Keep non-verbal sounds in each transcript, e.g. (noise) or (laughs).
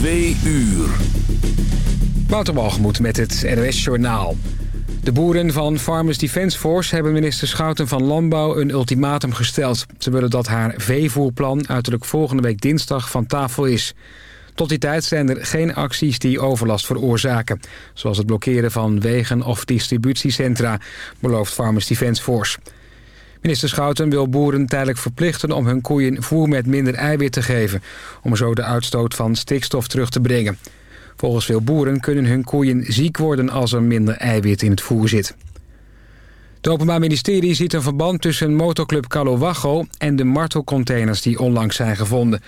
Twee uur. Wouter met het NOS Journaal. De boeren van Farmers Defence Force hebben minister Schouten van Landbouw een ultimatum gesteld. Ze willen dat haar veevoerplan uiterlijk volgende week dinsdag van tafel is. Tot die tijd zijn er geen acties die overlast veroorzaken. Zoals het blokkeren van wegen of distributiecentra, belooft Farmers Defence Force. Minister Schouten wil boeren tijdelijk verplichten om hun koeien voer met minder eiwit te geven... om zo de uitstoot van stikstof terug te brengen. Volgens veel boeren kunnen hun koeien ziek worden als er minder eiwit in het voer zit. Het Openbaar Ministerie ziet een verband tussen motoclub Calowago en de martelcontainers die onlangs zijn gevonden.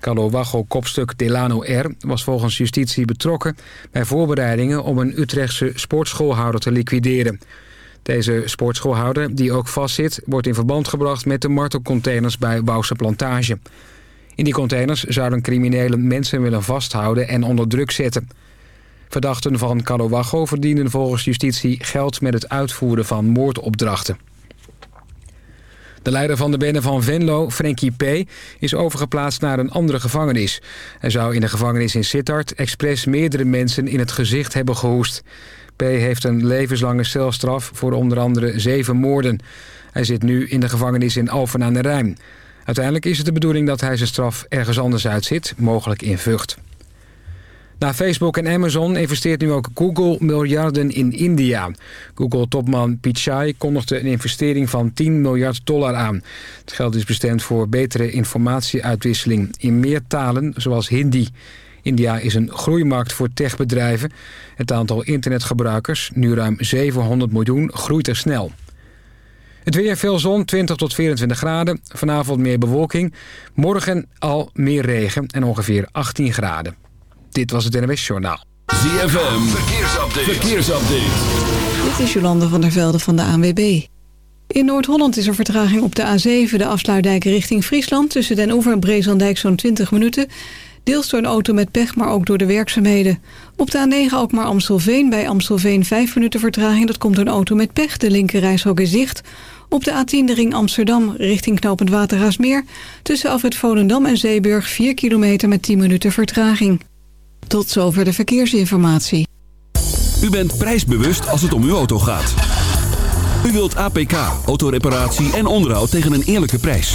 Calowago-kopstuk Delano R was volgens justitie betrokken bij voorbereidingen om een Utrechtse sportschoolhouder te liquideren. Deze sportschoolhouder, die ook vastzit, wordt in verband gebracht met de martelcontainers bij Wouwse Plantage. In die containers zouden criminelen mensen willen vasthouden en onder druk zetten. Verdachten van Calowago verdienen volgens justitie geld met het uitvoeren van moordopdrachten. De leider van de bende van Venlo, Frankie P., is overgeplaatst naar een andere gevangenis. Hij zou in de gevangenis in Sittard expres meerdere mensen in het gezicht hebben gehoest. P. heeft een levenslange celstraf voor onder andere zeven moorden. Hij zit nu in de gevangenis in Alphen aan de Rijn. Uiteindelijk is het de bedoeling dat hij zijn straf ergens anders uitzit, mogelijk in Vught. Na Facebook en Amazon investeert nu ook Google miljarden in India. Google-topman Pichai kondigde een investering van 10 miljard dollar aan. Het geld is bestemd voor betere informatieuitwisseling in meer talen, zoals Hindi. India is een groeimarkt voor techbedrijven. Het aantal internetgebruikers, nu ruim 700 miljoen, groeit er snel. Het weer veel zon, 20 tot 24 graden. Vanavond meer bewolking. Morgen al meer regen en ongeveer 18 graden. Dit was het NWS Journaal. ZFM, verkeersupdate. verkeersupdate. Dit is Jolande van der Velde van de ANWB. In Noord-Holland is er vertraging op de A7, de afsluitdijk richting Friesland... tussen Den Oever en Brezandijk zo'n 20 minuten... Deels door een auto met pech, maar ook door de werkzaamheden. Op de A9 ook maar Amstelveen. Bij Amstelveen 5 minuten vertraging. Dat komt door een auto met pech. De linkerrijstrook is dicht. Op de A10 de ring Amsterdam richting knooppunt Waterhaasmeer. Tussen Afrit Volendam en Zeeburg 4 kilometer met 10 minuten vertraging. Tot zover de verkeersinformatie. U bent prijsbewust als het om uw auto gaat. U wilt APK, autoreparatie en onderhoud tegen een eerlijke prijs.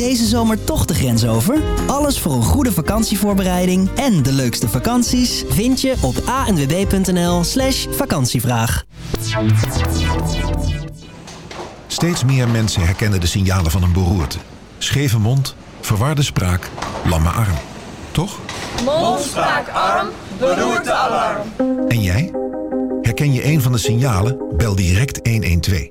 Deze zomer toch de grens over? Alles voor een goede vakantievoorbereiding en de leukste vakanties vind je op anwb.nl slash vakantievraag. Steeds meer mensen herkennen de signalen van een beroerte. Scheve mond, verwarde spraak, lamme arm. Toch? Mond, spraak, arm, beroerte, alarm. En jij? Herken je een van de signalen? Bel direct 112.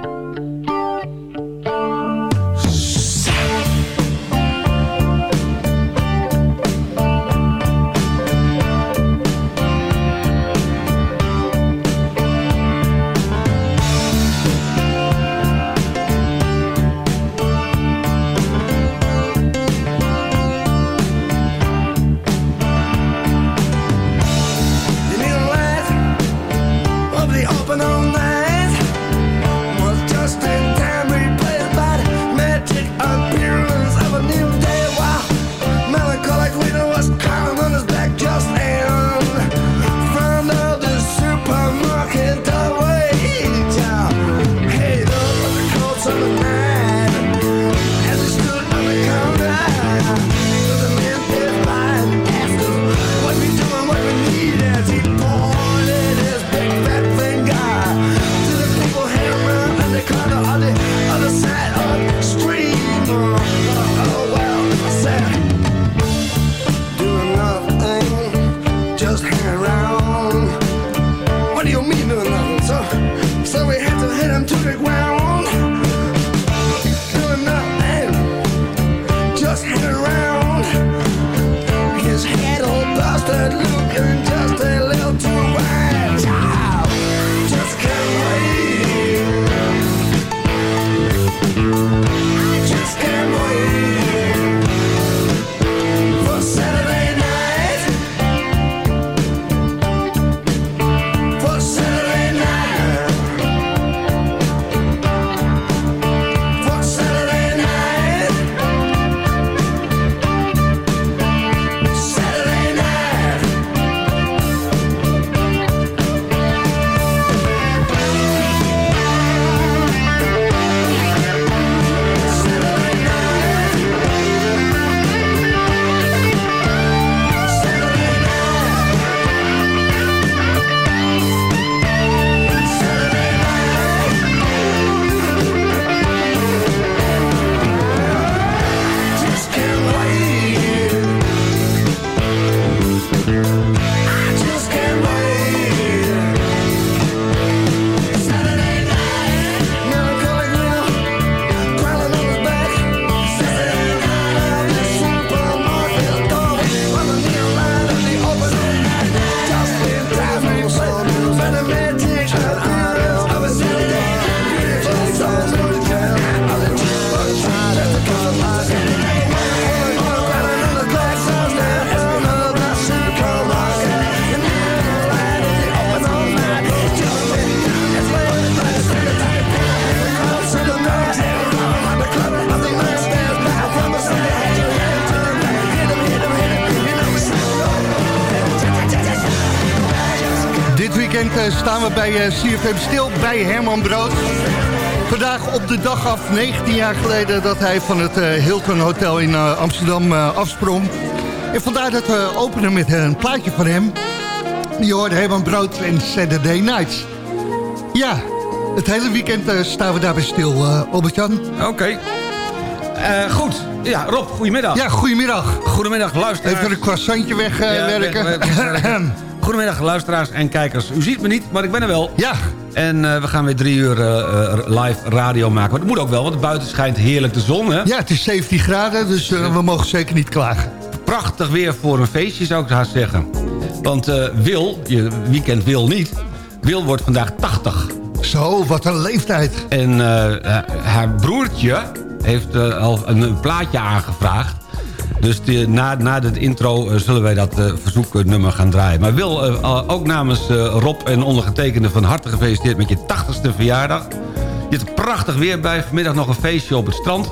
staan we bij CFM Stil, bij Herman Brood. Vandaag op de dag af, 19 jaar geleden, dat hij van het Hilton Hotel in Amsterdam afsprong. En vandaar dat we openen met een plaatje van hem. Je hoorde Herman Brood en Saturday Nights. Ja, het hele weekend staan we daarbij stil, uh, Albert-Jan. Oké. goed. Ja, Rob, goedemiddag. Ja, goedemiddag. Goedemiddag, luisteraars. Even een croissantje wegwerken. Uh, (laughs) (laughs) goedemiddag, luisteraars en kijkers. U ziet me niet, maar ik ben er wel. Ja. En uh, we gaan weer drie uur uh, live radio maken. Maar dat moet ook wel, want buiten schijnt heerlijk de zon, hè? Ja, het is 17 graden, dus we mogen zeker niet klagen. Prachtig weer voor een feestje, zou ik haast zeggen. Want Wil, je weekend Wil niet... Wil wordt vandaag 80. Zo, wat een leeftijd. En haar broertje, heeft al een, plaatje aangevraagd. Dus die, na, na de intro uh, zullen wij dat uh, verzoeknummer gaan draaien. Maar wil ook namens Rob en ondergetekende van harte gefeliciteerd met je 80ste verjaardag. Je hebt prachtig weer bij. Vanmiddag nog een feestje op het strand.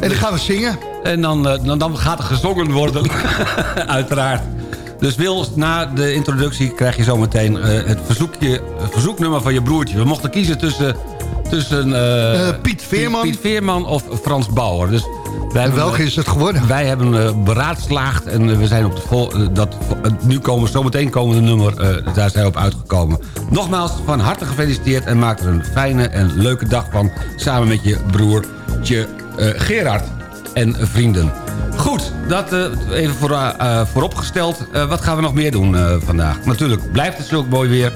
En dan gaan we zingen. En dan, dan, dan gaat er gezongen worden. (laughs) Uiteraard. Dus Wil, na de introductie krijg je zometeen het verzoekje, verzoeknummer van je broertje. We mochten kiezen tussen tussen uh, Piet Veerman. Piet, Veerman of Frans Bauer. Dus en welke is het geworden? Wij hebben beraadslaagd en we zijn op de vol, dat, nu komen zometeen komende nummer, daar zijn we op uitgekomen. Nogmaals, van harte gefeliciteerd en maak er een fijne en leuke dag van... samen met je broertje Gerard en vrienden. Goed, dat even voor, vooropgesteld. wat gaan we nog meer doen vandaag? Natuurlijk blijft het zulk mooi weer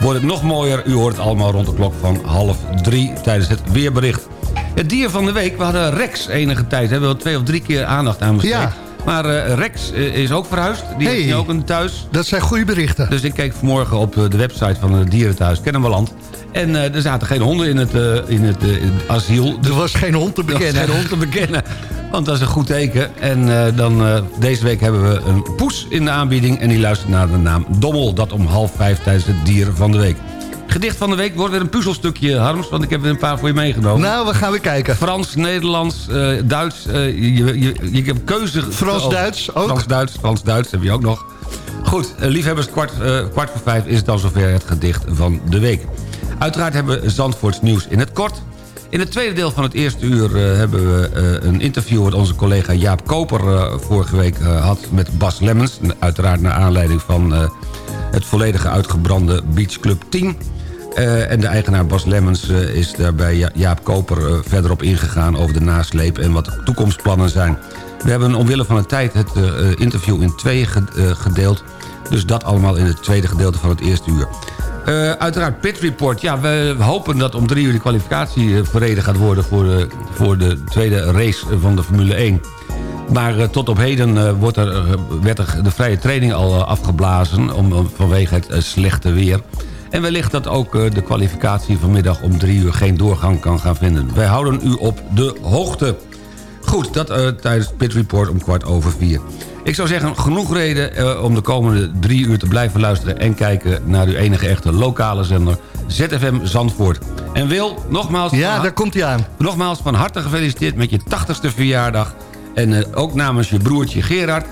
wordt het nog mooier. U hoort het allemaal rond de klok van half drie tijdens het weerbericht. Het dier van de week, we hadden Rex enige tijd. Hebben we twee of drie keer aandacht aan besteed. Ja. Maar uh, Rex uh, is ook verhuisd. Die hey, is nu ook een thuis. Dat zijn goede berichten. Dus ik keek vanmorgen op de website van het dierenthuis Kennemerland. En uh, er zaten geen honden in het, in het, in het asiel. Er was geen hond te bekennen. Er was geen hond te bekennen. Want dat is een goed teken. En dan, deze week hebben we een poes in de aanbieding... en die luistert naar de naam Dommel. Dat om half vijf tijdens het dier van de week. Gedicht van de week wordt weer een puzzelstukje, Harms. Want ik heb er een paar voor je meegenomen. Nou, we gaan weer kijken. Frans, Nederlands, uh, Duits. je, je, je, hebt keuze... Frans-Duits ook? Frans-Duits, Frans-Duits heb je ook nog. Goed, liefhebbers, kwart, kwart voor vijf is dan zover het gedicht van de week. Uiteraard hebben we Zandvoorts nieuws in het kort... In het tweede deel van het eerste uur uh, hebben we uh, een interview... wat onze collega Jaap Koper uh, vorige week had met Bas Lemmens. Uiteraard naar aanleiding van het volledige uitgebrande Beach Club 10. En de eigenaar Bas Lemmens is daarbij Jaap Koper verder op ingegaan... over de nasleep en wat de toekomstplannen zijn. We hebben omwille van de tijd het interview in twee gedeeld... Dus dat allemaal in het tweede gedeelte van het eerste uur. Uiteraard Pit Report. Ja, we hopen dat om drie uur de kwalificatie verreden gaat worden... Voor de, voor de tweede race van de Formule 1. Maar tot op heden wordt er, werd er de vrije training al afgeblazen... Om, vanwege het slechte weer. En wellicht dat ook de kwalificatie vanmiddag om drie uur geen doorgang kan gaan vinden. Wij houden u op de hoogte. Goed, dat tijdens Pit Report om kwart over vier. Ik zou zeggen, genoeg reden eh, om de komende drie uur te blijven luisteren... en kijken naar uw enige echte lokale zender ZFM Zandvoort. En Wil, nogmaals... Ja, daar komt hij aan. Nogmaals van harte gefeliciteerd met je 80ste verjaardag. En uh, ook namens je broertje Gerard.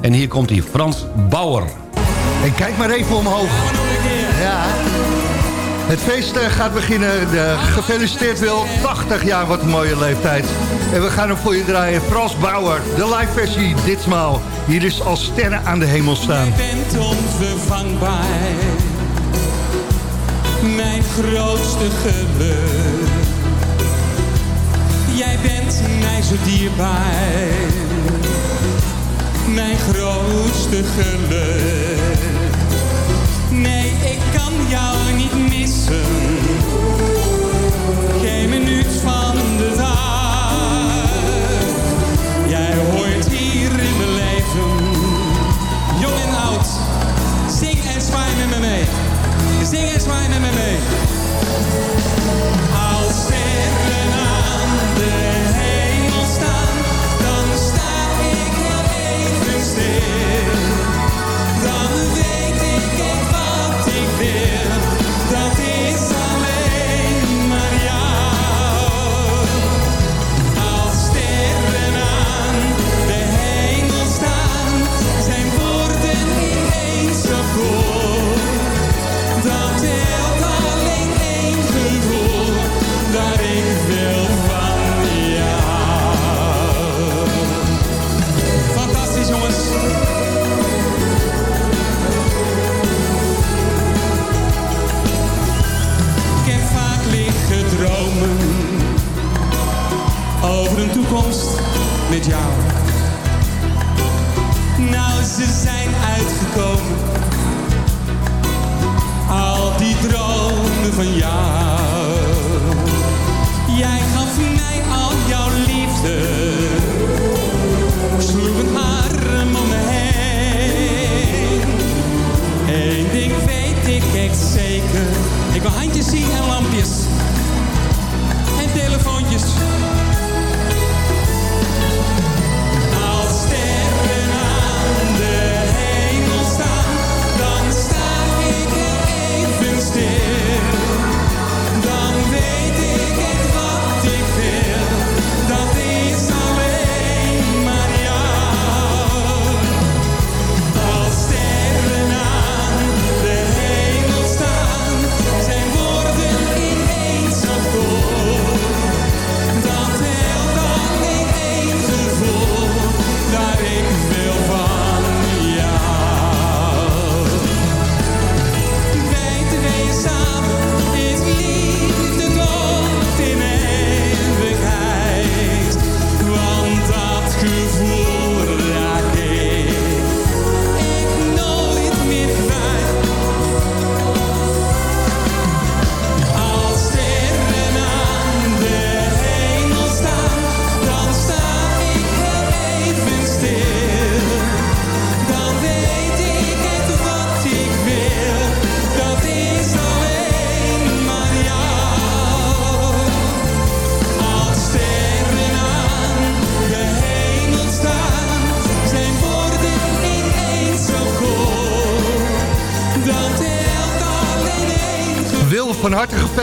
En hier komt hij, Frans Bauer. En kijk maar even omhoog. Het feest eh, gaat beginnen. De, gefeliciteerd Wil. 80 jaar, wat een mooie leeftijd. En we gaan hem voor je draaien. Frans Bauer, de live versie, ditmaal. Hier is als sterren aan de hemel staan. Jij bent onvervangbaar. Mijn grootste geluk. Jij bent mij zo dierbaar. Mijn grootste geluk. Nee, ik kan jou niet missen.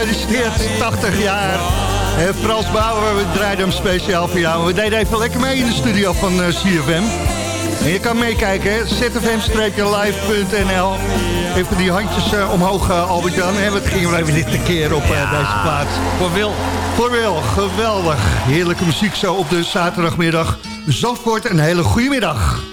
Gefeliciteerd, 80 jaar. En Frans Bauer, we draaiden hem speciaal voor jou. We deden even lekker mee in de studio van eh, CFM. En je kan meekijken, zfm-live.nl. Even die handjes eh, omhoog, uh, Albert-Jan. Wat gingen we even dit keer op deze plaats. Voor Wil. Voor Wil, geweldig. Heerlijke muziek zo op de zaterdagmiddag. Zandvoort, een hele goede middag.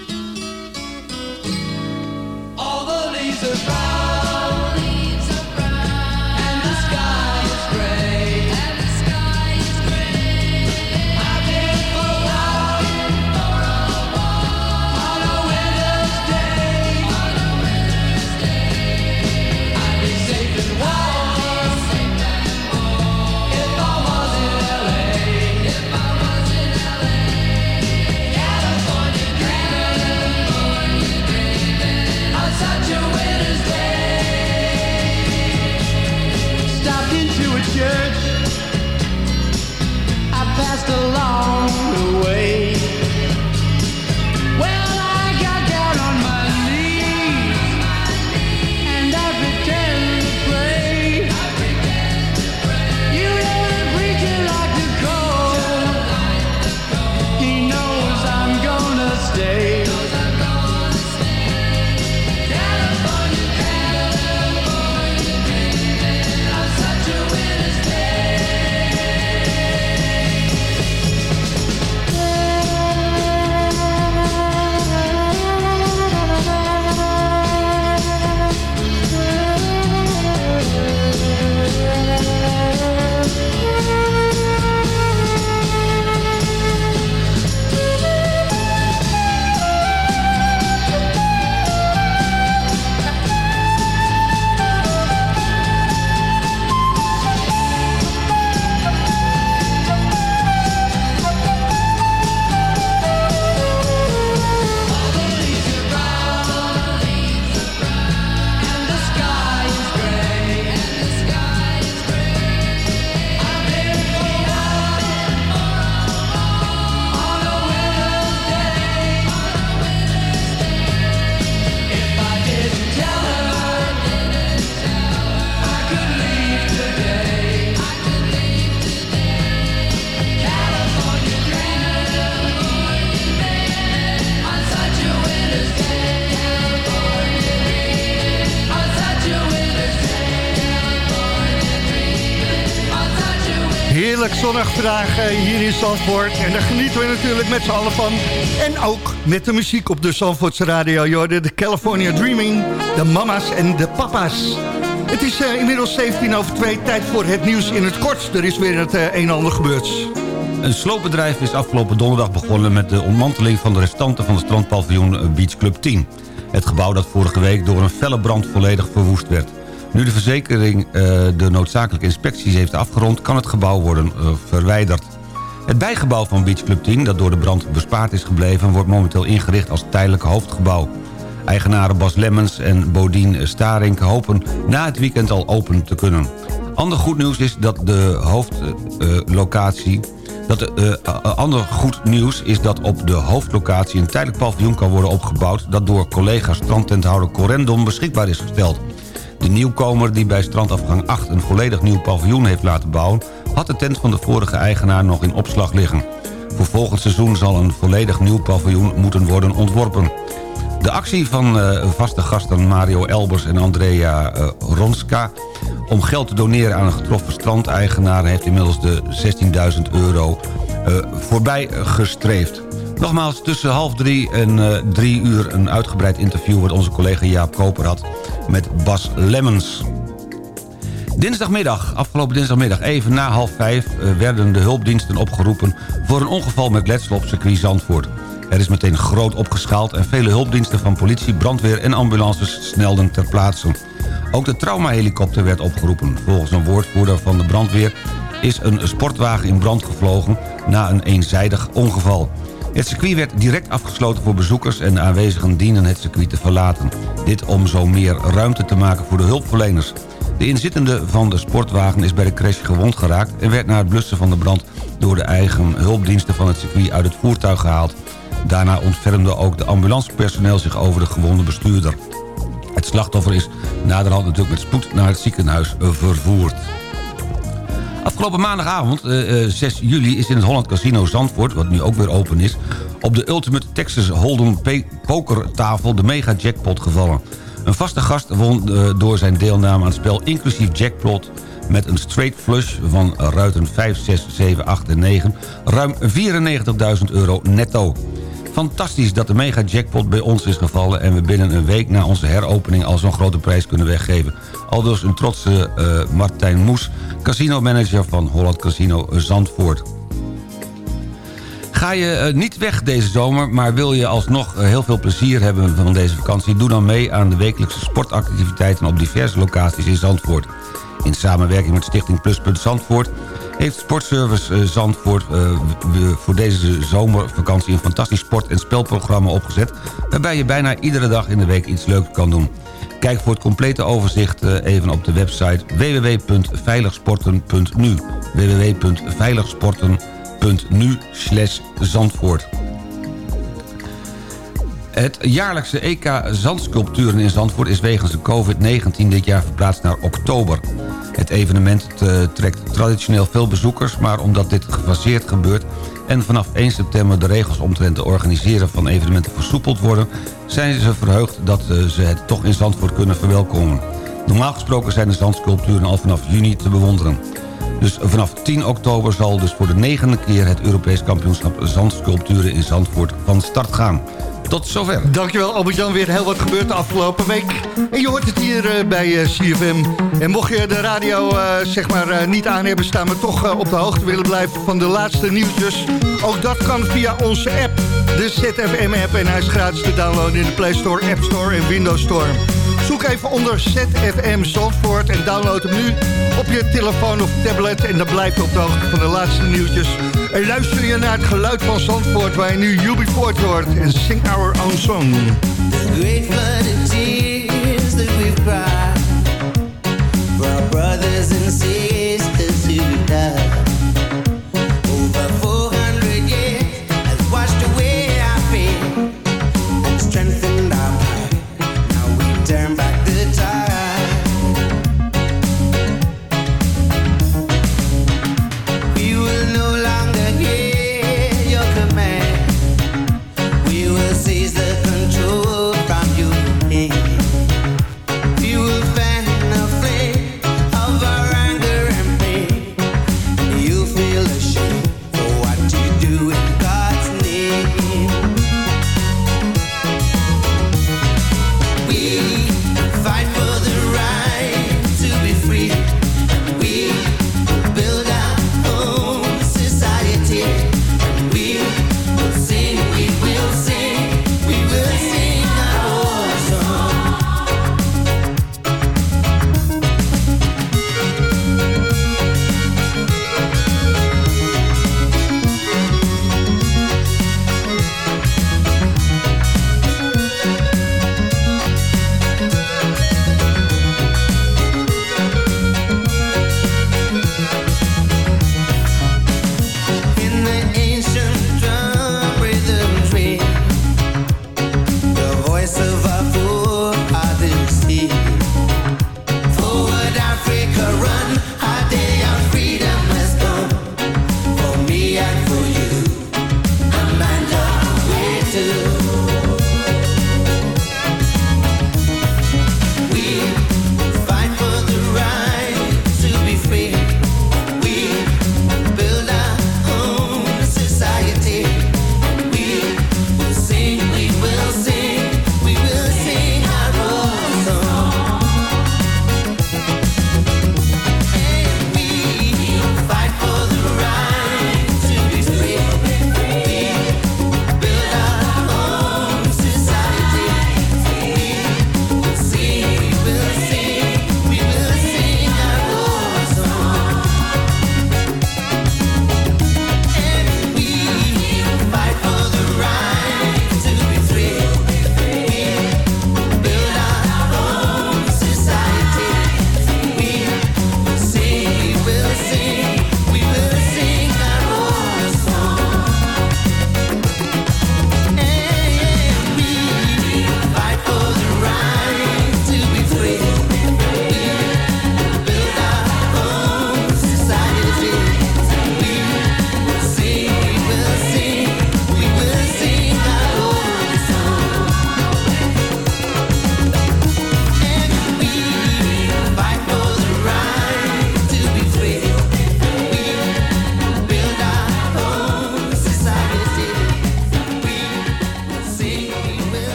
Heerlijk zonnig vandaag eh, hier in Zandvoort. En daar genieten we natuurlijk met z'n allen van. En ook met de muziek op de Zandvoortse radio. Jorden, de California Dreaming, de mama's en de papa's. Het is eh, inmiddels 17 over 2, tijd voor het nieuws in het kort. Er is weer het eh, een en ander gebeurd. Een sloopbedrijf is afgelopen donderdag begonnen met de ontmanteling van de restanten van het strandpaviljoen Beach Club 10. Het gebouw dat vorige week door een felle brand volledig verwoest werd. Nu de verzekering eh, de noodzakelijke inspecties heeft afgerond... kan het gebouw worden eh, verwijderd. Het bijgebouw van Beach Club 10, dat door de brand bespaard is gebleven... wordt momenteel ingericht als tijdelijk hoofdgebouw. Eigenaren Bas Lemmens en Bodien Starink hopen na het weekend al open te kunnen. Ander goed nieuws is dat de hoofdlocatie... Dat de, eh, ander goed nieuws is dat op de hoofdlocatie een tijdelijk paviljoen kan worden opgebouwd... dat door collega strandtenthouder Corendon beschikbaar is gesteld. De nieuwkomer die bij strandafgang 8 een volledig nieuw paviljoen heeft laten bouwen... had de tent van de vorige eigenaar nog in opslag liggen. Voor volgend seizoen zal een volledig nieuw paviljoen moeten worden ontworpen. De actie van eh, vaste gasten Mario Elbers en Andrea eh, Ronska... om geld te doneren aan een getroffen strandeigenaar... heeft inmiddels de 16.000 euro eh, voorbij gestreefd. Nogmaals, tussen half drie en eh, drie uur een uitgebreid interview... wat onze collega Jaap Koper had met Bas Lemmens. Dinsdagmiddag, afgelopen dinsdagmiddag, even na half vijf... eh, werden de hulpdiensten opgeroepen voor een ongeval met letsel op circuit Zandvoort. Er is meteen groot opgeschaald en vele hulpdiensten van politie, brandweer en ambulances snelden ter plaatse. Ook de traumahelikopter werd opgeroepen. Volgens een woordvoerder van de brandweer is een sportwagen in brand gevlogen na een eenzijdig ongeval. Het circuit werd direct afgesloten voor bezoekers en de aanwezigen dienen het circuit te verlaten. Dit om zo meer ruimte te maken voor de hulpverleners. De inzittende van de sportwagen is bij de crash gewond geraakt... en werd na het blussen van de brand door de eigen hulpdiensten van het circuit uit het voertuig gehaald. Daarna ontfermde ook de ambulancepersoneel zich over de gewonde bestuurder. Het slachtoffer is naderhand natuurlijk met spoed naar het ziekenhuis vervoerd. Afgelopen maandagavond, eh, eh, 6 juli, is in het Holland Casino Zandvoort... wat nu ook weer open is... op de Ultimate Texas Hold'em pokertafel de mega jackpot gevallen. Een vaste gast won eh, door zijn deelname aan het spel inclusief jackpot... met een straight flush van ruiten 5, 6, 7, 8 en 9... ruim 94.000 euro netto. Fantastisch dat de mega jackpot bij ons is gevallen... en we binnen een week na onze heropening al zo'n grote prijs kunnen weggeven. Aldus een trotse eh, Martijn Moes, casino-manager van Holland Casino Zandvoort. Ga je eh, niet weg deze zomer, maar wil je alsnog eh, heel veel plezier hebben van deze vakantie... doe dan mee aan de wekelijkse sportactiviteiten op diverse locaties in Zandvoort. In samenwerking met Stichting Pluspunt Zandvoort heeft Sportservice Zandvoort voor deze zomervakantie... een fantastisch sport- en spelprogramma opgezet... waarbij je bijna iedere dag in de week iets leuks kan doen. Kijk voor het complete overzicht eh, even op de website www.veiligsporten.nu www.veiligsporten.nu slash Zandvoort. Het jaarlijkse EK Zandsculpturen in Zandvoort is wegens de COVID-19 dit jaar verplaatst naar oktober. Het evenement eh, trekt traditioneel veel bezoekers, maar omdat dit gefaseerd gebeurt en vanaf 1 september de regels omtrent het organiseren van evenementen versoepeld worden, zijn ze verheugd dat eh, ze het toch in Zandvoort kunnen verwelkomen. Normaal gesproken zijn de zandsculpturen al vanaf juni te bewonderen. Dus vanaf 10 oktober zal dus voor de negende keer het Europees kampioenschap zandsculpturen in Zandvoort van start gaan. Tot zover. Dankjewel Albert-Jan, weer heel wat gebeurd de afgelopen week. En je hoort het hier eh, bij eh, CFM. En mocht je de radio eh, zeg maar niet aan hebben staan... maar toch op de hoogte willen blijven van de laatste nieuwtjes... ook dat kan via onze app, de ZFM-app. En hij is gratis te downloaden in de Play Store, App Store en Windows Store. Zoek even onder ZFM Zandvoort en download hem nu op je telefoon of tablet. En dan blijf je op de hoogte van de laatste nieuwtjes. En luister je naar het geluid van Zandvoort... waar je nu UB40 hoort en Sing Our Own Song. great flooded tears that we've cried for our brothers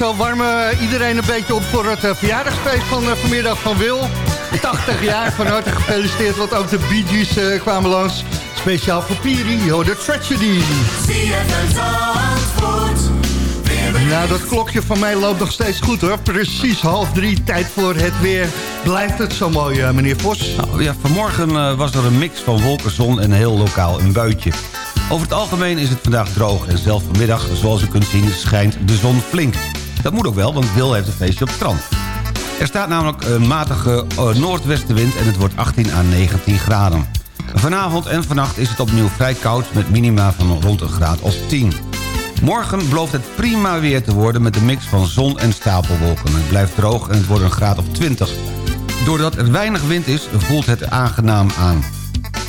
zo warmen iedereen een beetje op voor het eh, verjaardagsfeest van eh, vanmiddag van Wil. 80 jaar, van harte gefeliciteerd, want ook de Bee Gees eh, kwamen langs. Speciaal voor Piri, yo, de Tragedy. Nou, dat klokje van mij loopt nog steeds goed hoor. Precies half drie, tijd voor het weer. Blijft het zo mooi, meneer Vos? Nou, ja, vanmorgen was er een mix van wolken, zon en heel lokaal een buitje. Over het algemeen is het vandaag droog en zelfs vanmiddag, zoals u kunt zien, schijnt de zon flink. Dat moet ook wel, want Wil heeft een feestje op het strand. Er staat namelijk een matige eh, noordwestenwind en het wordt 18 à 19 graden. Vanavond en vannacht is het opnieuw vrij koud met minima van rond een graad of 10. Morgen belooft het prima weer te worden met een mix van zon en stapelwolken. Het blijft droog en het wordt een graad of 20. Doordat er weinig wind is, voelt het aangenaam aan.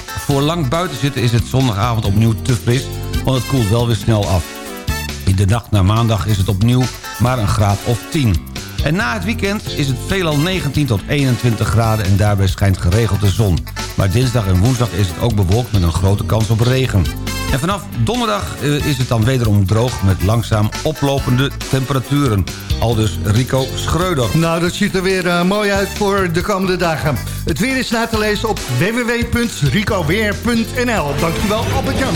Voor lang buiten zitten is het zondagavond opnieuw te fris, want het koelt wel weer snel af. De nacht naar maandag is het opnieuw maar een graad of 10. En na het weekend is het veelal 19 tot 21 graden en daarbij schijnt geregeld de zon. Maar dinsdag en woensdag is het ook bewolkt met een grote kans op regen. En vanaf donderdag eh, is het dan wederom droog met langzaam oplopende temperaturen. Aldus Rico Schreuder. Nou, dat ziet er weer eh, mooi uit voor de komende dagen. Het weer is na te lezen op www.ricoweer.nl. Dankjewel, Albert-Jan.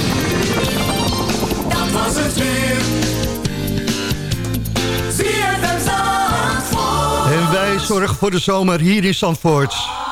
En wij zorgen voor de zomer hier in Zandvoort.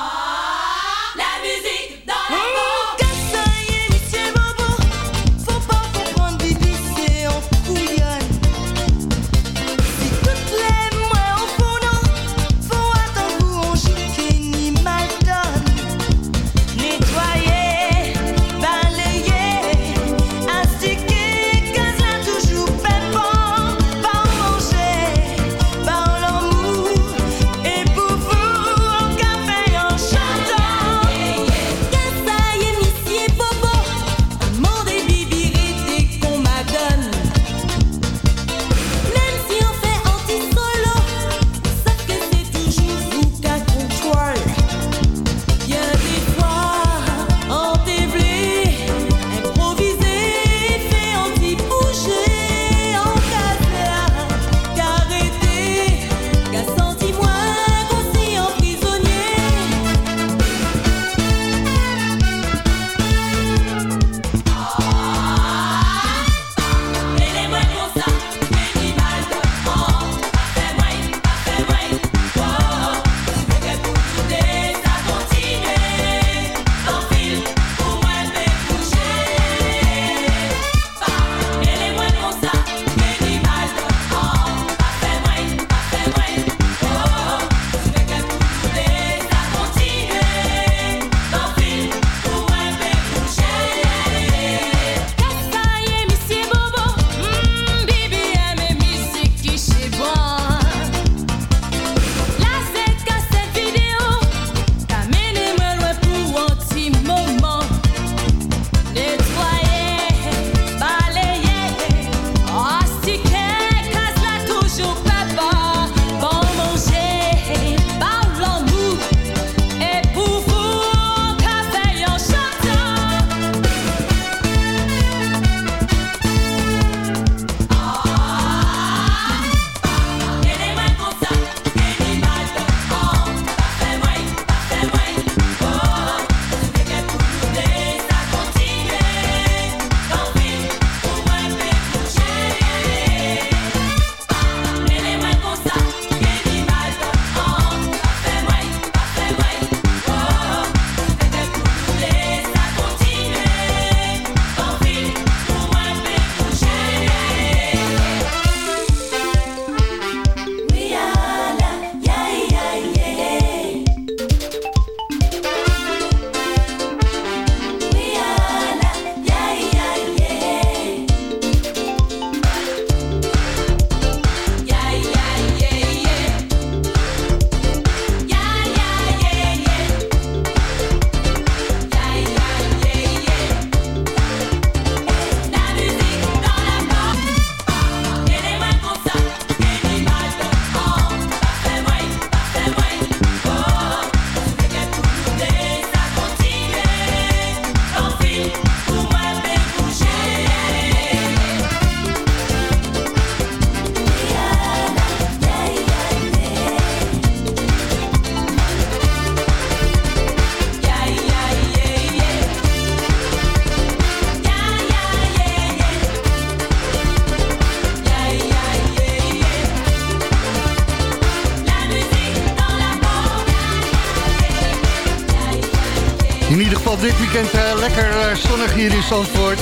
Zandvoort.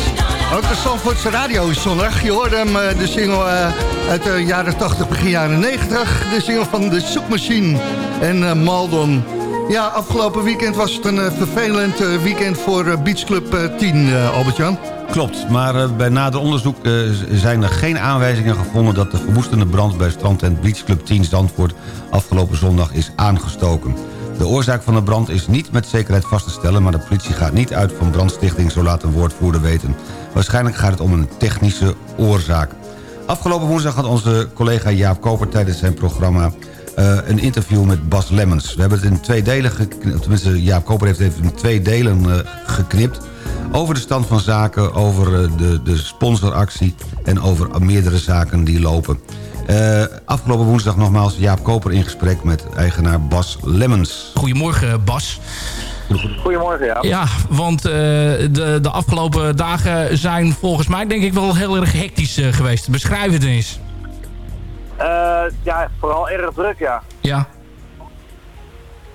Ook de Zandvoortse radio is zonnig. Je hoorde hem, eh, de single eh, uit de jaren 80, begin jaren 90. De single van de Zoekmachine en eh, Maldon. Ja, afgelopen weekend was het een vervelend weekend voor Beach Club eh, 10, eh, Albert-Jan. Klopt, maar bij nader onderzoek zijn er geen aanwijzingen gevonden... dat de verwoestende brand bij strandtent Beach Club 10 Zandvoort... afgelopen zondag is aangestoken. De oorzaak van de brand is niet met zekerheid vast te stellen... maar de politie gaat niet uit van brandstichting, zo laat een woordvoerder weten. Waarschijnlijk gaat het om een technische oorzaak. Afgelopen woensdag had onze collega Jaap Koper tijdens zijn programma... eh, een interview met Bas Lemmens. We hebben het in twee delen geknipt, tenminste Jaap Koper heeft het in twee delen eh, geknipt... over de stand van zaken, over eh, de, de sponsoractie... en over meerdere zaken die lopen. Eh, afgelopen woensdag nogmaals Jaap Koper in gesprek met eigenaar Bas Lemmens. Goedemorgen Bas. Goedemorgen, ja. Ja, want eh, de, de afgelopen dagen zijn volgens mij denk ik wel heel erg hectisch eh, geweest. Beschrijf het eens. Eh, ja, vooral erg druk, ja. Ja.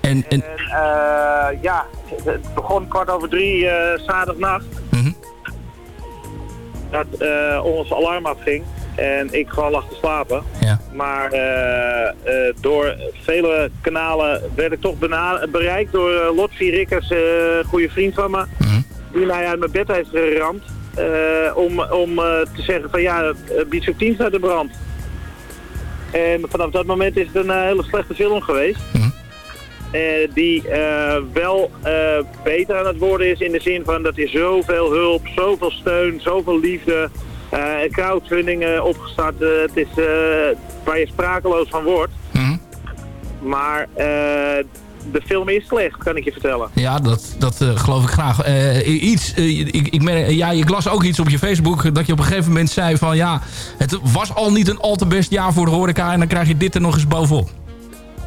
En, en, En eh, ja, het begon kwart over drie eh zaterdagnacht. Mhm. Dat eh, ons alarm afging. En ik gewoon lag te slapen. Ja. Maar eh, eh, door vele kanalen werd ik toch bereikt door uh, Lotfi Rikkers, eh, goede vriend van me. Die mij uit mijn bed heeft geramd. eh, om om eh, te zeggen van ja, Beach of 10 staat in brand. En vanaf dat moment is het een eh, hele slechte film geweest. Eh, die eh, wel eh, beter aan het worden is in de zin van dat er zoveel hulp, zoveel steun, zoveel liefde, eh, crowdfunding eh, opgestart. Eh, het is eh, waar je sprakeloos van wordt. Maar eh, de film is slecht, kan ik je vertellen. ja, dat, dat geloof ik graag. Iets, ik, ik, ja, ik las ook iets op je Facebook dat je op een gegeven moment zei van ja, het was al niet een al te best jaar voor de horeca en dan krijg je dit er nog eens bovenop.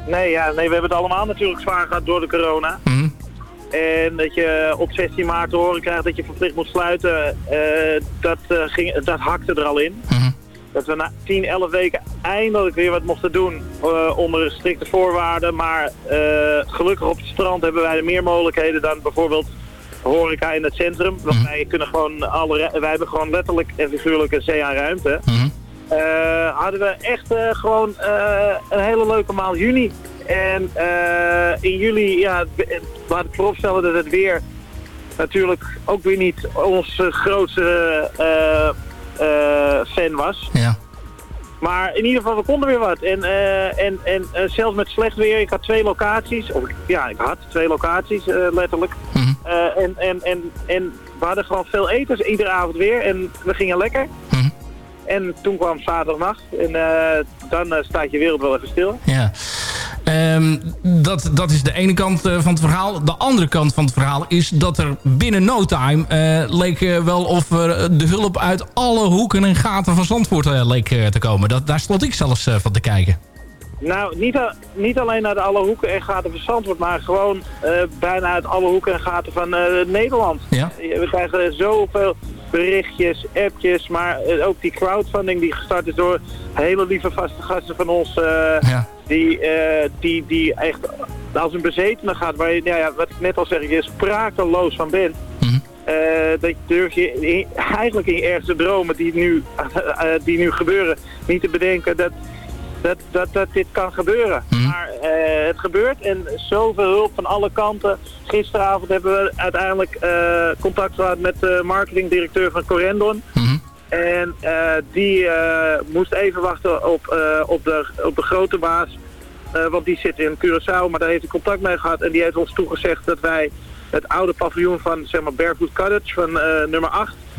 Nee, ja, nee, we hebben het allemaal natuurlijk zwaar gehad door de corona. Mhm. En dat je op 16 maart te horen krijgt dat je verplicht moet sluiten, eh, dat, eh, ging, dat hakte er al in. Dat we na 10, 11 weken eindelijk weer wat mochten doen eh, onder strikte voorwaarden. Maar gelukkig op het strand hebben wij meer mogelijkheden dan bijvoorbeeld horeca in het centrum. Want wij kunnen gewoon alle, wij hebben gewoon letterlijk en figuurlijk een zee aan ruimte. Eh, hadden we echt eh, gewoon eh, een hele leuke maand juni. En eh, in juli, ja, laat ik vooropstellen dat het weer natuurlijk ook weer niet onze grootste eh, eh, fan was. Ja. Maar in ieder geval, we konden weer wat. En, eh, en, en eh, zelfs met slecht weer, ik had twee locaties. Of, ja, ik had twee locaties, eh, letterlijk. Eh, en, en, en, en we hadden gewoon veel etens, iedere avond weer. En we gingen lekker. En toen kwam zaterdagnacht. En eh, dan eh, staat je wereld wel even stil. Ja. Ehm, dat, dat is de ene kant eh, van het verhaal. De andere kant van het verhaal is dat er binnen no time leek wel of er de hulp uit alle hoeken en gaten van Zandvoort leek te komen. Dat, daar stond ik zelfs van te kijken. Nou, niet, alleen naar de alle hoeken en gaten van Zandvoort, maar gewoon bijna uit alle hoeken en gaten van Nederland. Ja. We krijgen zoveel berichtjes, appjes, maar eh, ook die crowdfunding die gestart is door hele lieve vaste gasten van ons. eh, die, eh, die, die echt als een bezetene gaat, waar je, nou ja, wat ik net al zeg, je sprakeloos van bent. Eh, dat durf je in- eigenlijk in je ergste dromen die nu, (laughs) die nu gebeuren, niet te bedenken dat, dat, dat, dat dit kan gebeuren. Maar eh, het gebeurt en zoveel hulp van alle kanten. Gisteravond hebben we uiteindelijk eh, contact gehad met de marketingdirecteur van Corendon. En eh, die moest even wachten op, op, de, op de grote baas. Want die zit in Curaçao, maar daar heeft hij contact mee gehad. En die heeft ons toegezegd dat wij het oude paviljoen van zeg maar, Barefoot Cottage van nummer 8 eh,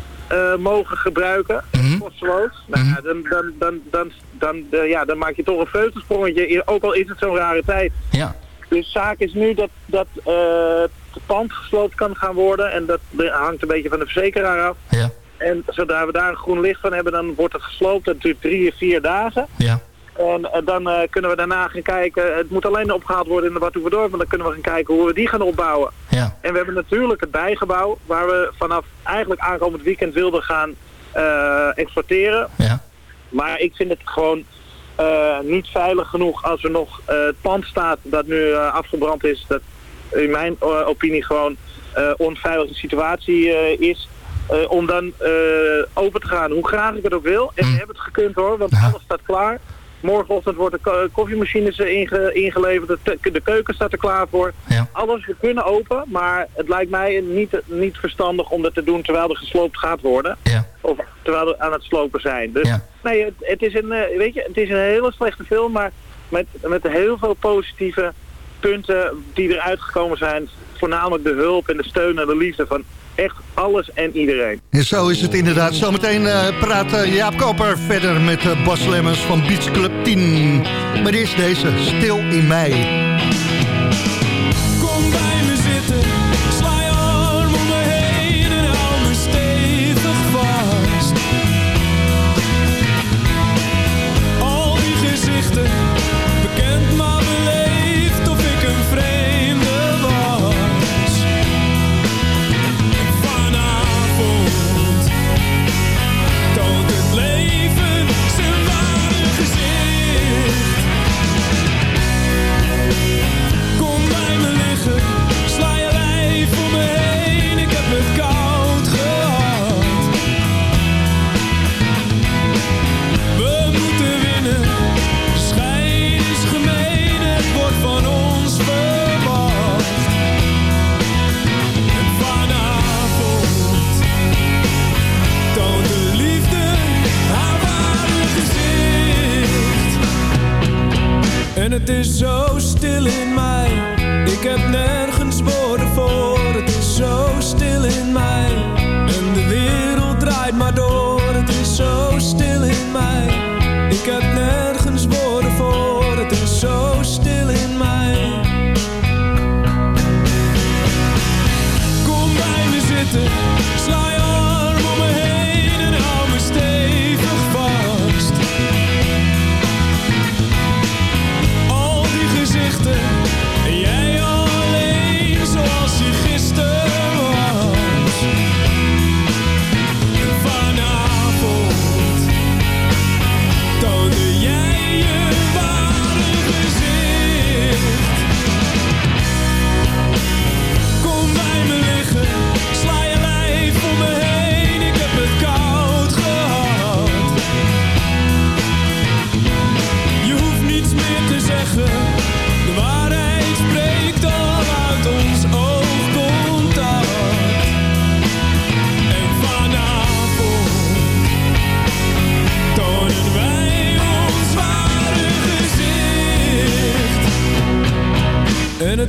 mogen gebruiken. Kosteloos. Nou, ja, dan, dan, dan, dan, eh, ja, dan maak je toch een veutelsprongetje, ook al is het zo'n rare tijd. Ja. Dus zaak is nu dat, dat eh, het pand gesloopt kan gaan worden. En dat hangt een beetje van de verzekeraar af. Ja. En zodra we daar een groen licht van hebben, dan wordt het gesloopt. Dat duurt drie, vier dagen. Ja. En eh, dan eh, kunnen we daarna gaan kijken. Het moet alleen opgehaald worden in de Wattoeverdorp. Maar dan kunnen we gaan kijken hoe we die gaan opbouwen. Ja. En we hebben natuurlijk het bijgebouw. Waar we vanaf eigenlijk aankomend weekend wilden gaan eh, exporteren. Ja. Maar ik vind het gewoon niet veilig genoeg als er nog het pand staat dat nu afgebrand is. Dat in mijn opinie gewoon eh, onveilige situatie is, om dan eh, open te gaan. Hoe graag ik het ook wil. En we hebben het gekund hoor, want alles staat klaar. Morgenochtend wordt de ko- koffiemachines inge- ingeleverd, de, keuken staat er klaar voor. Alles, we kunnen open, maar het lijkt mij niet, niet verstandig om dat te doen terwijl er gesloopt gaat worden. Of terwijl we aan het slopen zijn. Dus nee, het, het is een, eh, weet je, het is een hele slechte film, maar met, met heel veel positieve punten die eruit gekomen zijn. Voornamelijk de hulp en de steun en de liefde van echt alles en iedereen. En zo is het inderdaad. Zometeen eh, praat eh, Jaap Koper verder met eh, Bas Lemmens van Beach Club 10. Maar eerst deze, Stil in mei. Het is zo stil in mij. Ik heb nergens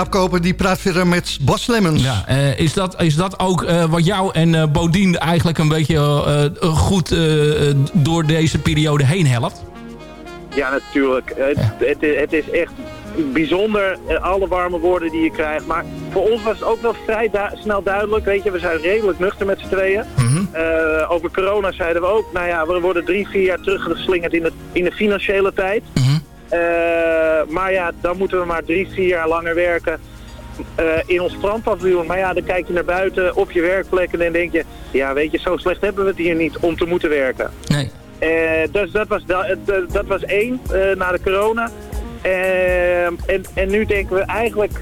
Jaap Koper die praat verder met Bas Lemmens. Ja, eh, is, dat, is dat ook eh, wat jou en eh Bodien eigenlijk een beetje goed door deze periode heen helpt? Ja, natuurlijk. Het, het, het is echt bijzonder, alle warme woorden die je krijgt. Maar voor ons was het ook wel vrij du- snel duidelijk. Weet je, we zijn redelijk nuchter met z'n tweeën. Eh, over corona zeiden we ook, nou ja, we worden drie, vier jaar teruggeslingerd in de, in de financiële tijd. eh, maar ja, dan moeten we maar drie, vier jaar langer werken eh, in ons strandpaviljoen. Maar ja, dan kijk je naar buiten op je werkplek en dan denk je... Ja, weet je, zo slecht hebben we het hier niet om te moeten werken. Nee. Eh, dus dat was, da- dat, dat was één, eh, na de corona. Eh, en, en nu denken we eigenlijk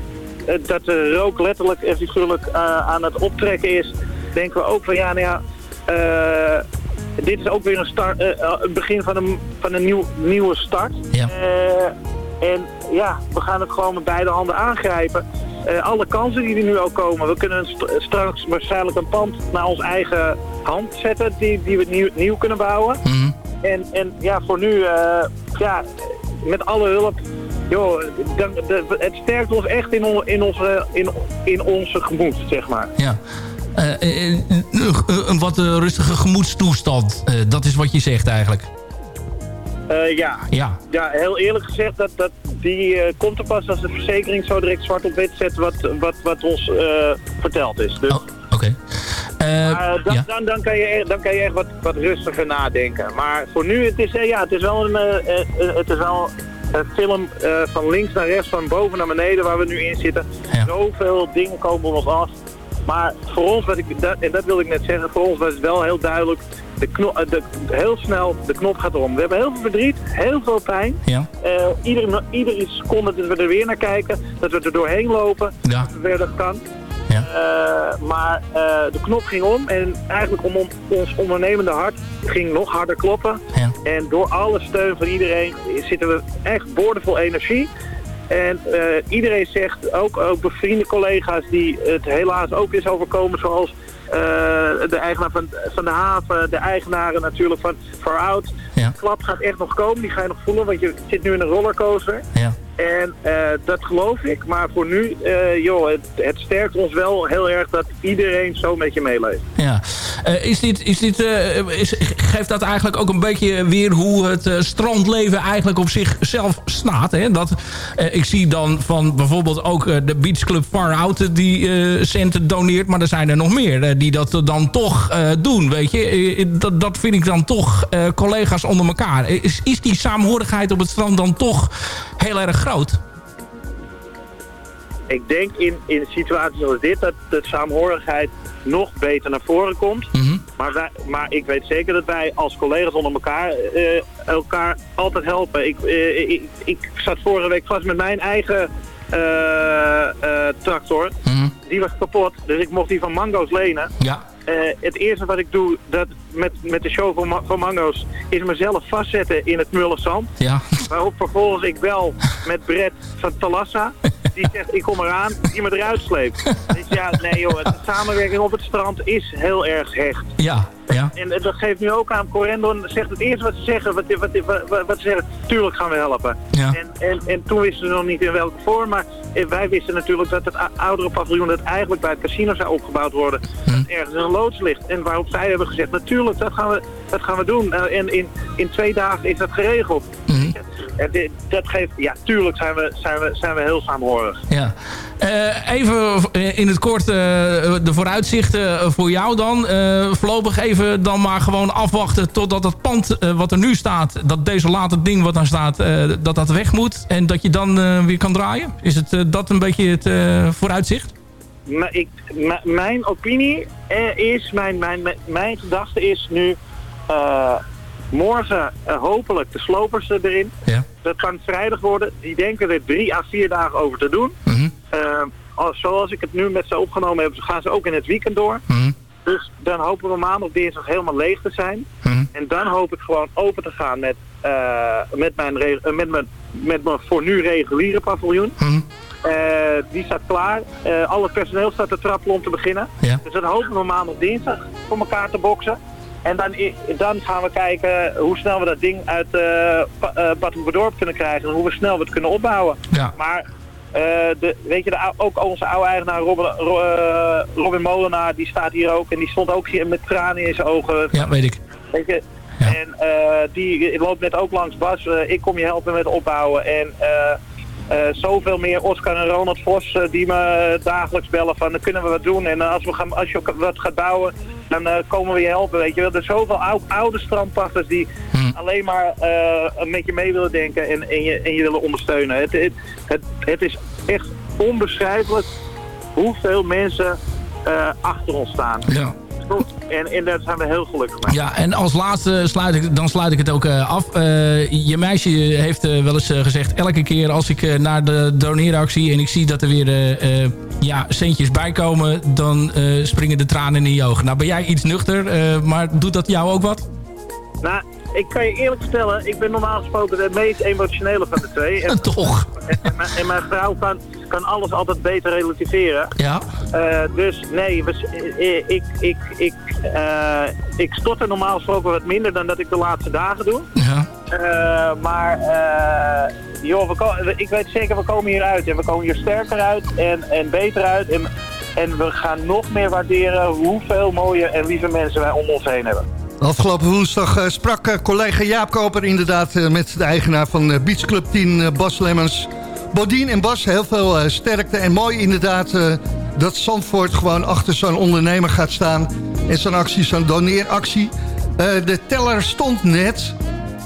eh, dat de rook letterlijk en figuurlijk eh, aan het optrekken is. Denken we ook van ja, nou ja, eh, dit is ook weer een, start, eh, eh, het begin van een, van een nieuw, nieuwe start. Ja. En ja, we gaan het gewoon met beide handen aangrijpen. Eh, alle kansen die er nu ook komen. We kunnen st- straks waarschijnlijk een pand naar ons eigen hand zetten die, die we nieuw, nieuw kunnen bouwen. En, en ja, voor nu, eh, ja, met alle hulp, joh, dan, de- het sterkt ons echt in, on- in, onze, in, in onze gemoed, zeg maar. Ja. Eh, eh, een wat rustige gemoedstoestand. Dat is wat je zegt eigenlijk. Eh, ja. Ja. ja, heel eerlijk gezegd, dat, dat, die eh, komt er pas als de verzekering zo direct zwart op wit zet wat, wat, wat ons eh, verteld is. Dus, Oké. maar dan, ja. dan, dan, kan je, dan kan je echt wat, wat rustiger nadenken. Maar voor nu, het is, ja, het is wel een, het is wel een film van links naar rechts, van boven naar beneden waar we nu in zitten. Zoveel dingen komen op ons af. Maar voor ons, wat ik, dat, en dat wil ik net zeggen, voor ons was het wel heel duidelijk. De kno- eh, de, heel snel, de knop gaat om. We hebben heel veel verdriet, heel veel pijn. Ja. Eh, iedere, iedere seconde dat we er weer naar kijken, dat we er doorheen lopen, Ja. dat weer dat kan. Eh, maar de knop ging om en eigenlijk om on- ons ondernemende hart ging nog harder kloppen. En door alle steun van iedereen zitten we echt boordevol energie. En eh, iedereen zegt, ook, ook bevriende collega's die het helaas ook is overkomen, zoals eh, de eigenaar van, van de haven, de eigenaren natuurlijk van Far Out. De klap gaat echt nog komen, die ga je nog voelen, want je zit nu in een rollercoaster. Ja. En eh, dat geloof ik, maar voor nu, eh, joh, het, het sterkt ons wel heel erg dat iedereen zo met je meeleeft. Ja. Eh, is dit, is dit, geeft dat eigenlijk ook een beetje weer hoe het strandleven eigenlijk op zichzelf staat? Hè? Dat, ik zie dan van bijvoorbeeld ook de Beach Club Far Out die centen doneert. Maar er zijn er nog meer die dat dan toch doen, weet je. Dat, dat vind ik dan toch collega's onder elkaar. Is, is die saamhorigheid op het strand dan toch heel erg groot? Ik denk in, in situaties als dit dat de saamhorigheid nog beter naar voren komt. maar, wij, maar ik weet zeker dat wij als collega's onder elkaar eh, elkaar altijd helpen. Ik, eh, ik, ik zat vorige week vast met mijn eigen eh, tractor. Die was kapot, dus ik mocht die van Mango's lenen. Ja. Eh, het eerste wat ik doe dat met, met de show van, van Mango's is mezelf vastzetten in het mulle zand. Ja. Waarop vervolgens ik bel met Brett van Talassa. (laughs) Die zegt, ik kom eraan, die me eruit sleept. Dus ja, nee joh, de samenwerking op het strand is heel erg hecht. Ja, ja. En dat geeft nu ook aan, Corendon zegt het eerste wat ze zeggen, wat, wat, wat, wat ze zeggen, tuurlijk gaan we helpen. Ja. En, en, en toen wisten ze nog niet in welke vorm, maar wij wisten natuurlijk dat het oudere paviljoen dat eigenlijk bij het casino zou opgebouwd worden, Hm. dat ergens in een loods ligt. En waarop zij hebben gezegd, natuurlijk, dat gaan we, dat gaan we doen. Eh, en in, in twee dagen is dat geregeld. Hm. En dit- dat geeft, ja, tuurlijk zijn we, zijn we, zijn we heel saamhorig. Ja. Eh, even eh, in het kort eh, de vooruitzichten voor jou dan. Eh, voorlopig even dan maar gewoon afwachten totdat het pand eh, wat er nu staat... dat desolate ding wat daar staat, eh, dat dat weg moet. En dat je dan eh, weer kan draaien. Is het eh, dat een beetje het eh, vooruitzicht? Maar ik, mijn opinie eh, is, mijn, mijn, mijn, mijn gedachte is nu eh, morgen eh, hopelijk de slopers erin. Ja. Dat kan vrijdag worden. Die denken er drie à vier dagen over te doen. Eh, als, zoals ik het nu met ze opgenomen heb, gaan ze ook in het weekend door. Dus dan hopen we maandag, dinsdag helemaal leeg te zijn. En dan hoop ik gewoon open te gaan met, eh, met, mijn, met, mijn, met mijn voor nu reguliere paviljoen. Die staat klaar. Al het personeel staat te trappelen om te beginnen. Ja. Dus dan hopen we maandag, dinsdag voor elkaar te boksen. En dan, dan gaan we kijken hoe snel we dat ding uit eh Pa- eh, Bad Hoeverdorp kunnen krijgen. En hoe we snel het kunnen opbouwen. Ja. Maar eh, de, weet je, de, ook onze oude eigenaar Robin, Ro- eh, Robin Molenaar, die staat hier ook. En die stond ook hier met tranen in zijn ogen. Ja, weet ik. Weet je, En eh, die loopt net ook langs Bas. Eh, ik kom je helpen met opbouwen. En eh, eh, zoveel meer Oscar en Ronald Vos eh, die me dagelijks bellen van dan kunnen we wat doen. En eh, als, we gaan, als je wat gaat bouwen, dan eh, komen we je helpen. Weet je wel. Er zijn zoveel ou- oude strandpachters die alleen maar eh, met je mee willen denken en, en, je, en je willen ondersteunen. Het, het, het, het is echt onbeschrijfelijk hoeveel mensen eh, achter ons staan. Ja. En, en daar zijn we heel gelukkig mee. Ja, en als laatste sluit ik, dan sluit ik het ook eh, af. Eh, je meisje heeft eh, wel eens gezegd... elke keer als ik naar de doneeractie... en ik zie dat er weer ja, centjes bij komen... dan springen de tranen in je ogen. Nou ben jij iets nuchter, maar doet dat jou ook wat? Nou, ik kan je eerlijk vertellen, ik ben normaal gesproken de meest emotionele van de twee. En, (laughs) Toch? En, en mijn- en mijn vrouw kan, kan alles altijd beter relativeren. Ja. Eh, dus nee, we, eh, ik, ik, ik, eh, ik stort er normaal gesproken wat minder dan dat ik de laatste dagen doe. Ja. Eh, maar eh, joh, we ik weet zeker, we komen hier uit. En we komen hier sterker uit en, en beter uit. En, en we gaan nog meer waarderen hoeveel mooie en lieve mensen wij om ons heen hebben. Afgelopen woensdag eh, sprak eh, collega Jaap Koper inderdaad eh, met de eigenaar van Beach Club 10, eh, Bas Lemmens. Bodien en Bas, heel veel sterkte en mooi inderdaad dat Zandvoort gewoon achter zo'n ondernemer gaat staan. En zo'n actie, zo'n doneeractie. De teller stond net,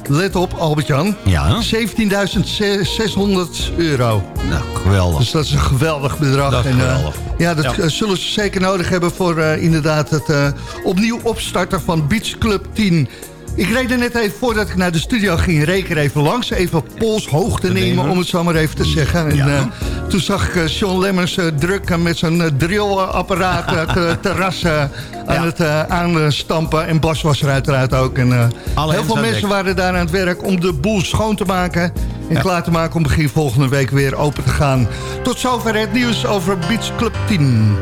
let op Albert-Jan, Ja. 17.600 euro. Nou, geweldig. Dus dat is een geweldig bedrag. Dat is En, eh, geweldig. ja, dat Ja. zullen ze zeker nodig hebben voor eh, inderdaad het eh, opnieuw opstarten van Beach Club 10. Ik reed er net even voordat ik naar de studio ging, reken even langs. Even op polshoogte nemen, nemen. om het zo maar even te zeggen. En, Ja. eh, toen zag ik eh, Sean Lemmers eh, druk met zijn drillapparaat terras eh, aan het aanstampen. En Bas was er uiteraard ook. En, heel veel mensen waren daar aan het werk om de boel schoon te maken. En klaar te maken om begin volgende week weer open te gaan. Tot zover het nieuws over Beach Club 10.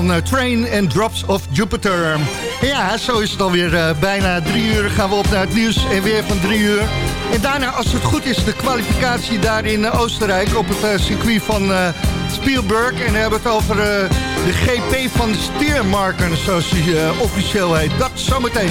Van eh, Train and Drops of Jupiter. Ja, zo is het alweer uh, bijna drie uur. Gaan we op naar het nieuws en weer van drie uur. En daarna, als het goed is, de kwalificatie daar in uh, Oostenrijk... op het circuit van Spielberg. En we hebben het over de GP van de Steermarken, zoals die officieel heet. Dat zometeen.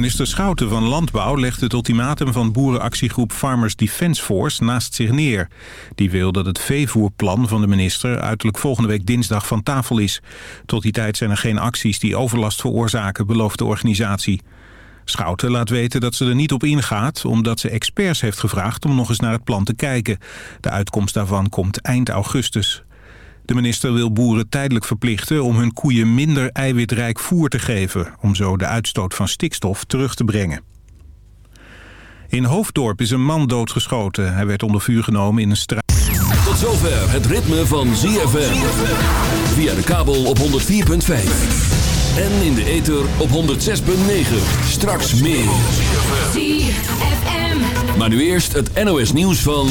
Minister Schouten van Landbouw legt het ultimatum van boerenactiegroep Farmers Defence Force naast zich neer. Die wil dat het veevoerplan van de minister uiterlijk volgende week dinsdag van tafel is. Tot die tijd zijn er geen acties die overlast veroorzaken, belooft de organisatie. Schouten laat weten dat ze er niet op ingaat... omdat ze experts heeft gevraagd om nog eens naar het plan te kijken. De uitkomst daarvan komt eind augustus. De minister wil boeren tijdelijk verplichten om hun koeien minder eiwitrijk voer te geven... om zo de uitstoot van stikstof terug te brengen. In Hoofddorp is een man doodgeschoten. Hij werd onder vuur genomen in een straat. Tot zover het ritme van ZFM. Via de kabel op 104.5. En in de ether op 106.9. Straks meer. Maar nu eerst het NOS nieuws van...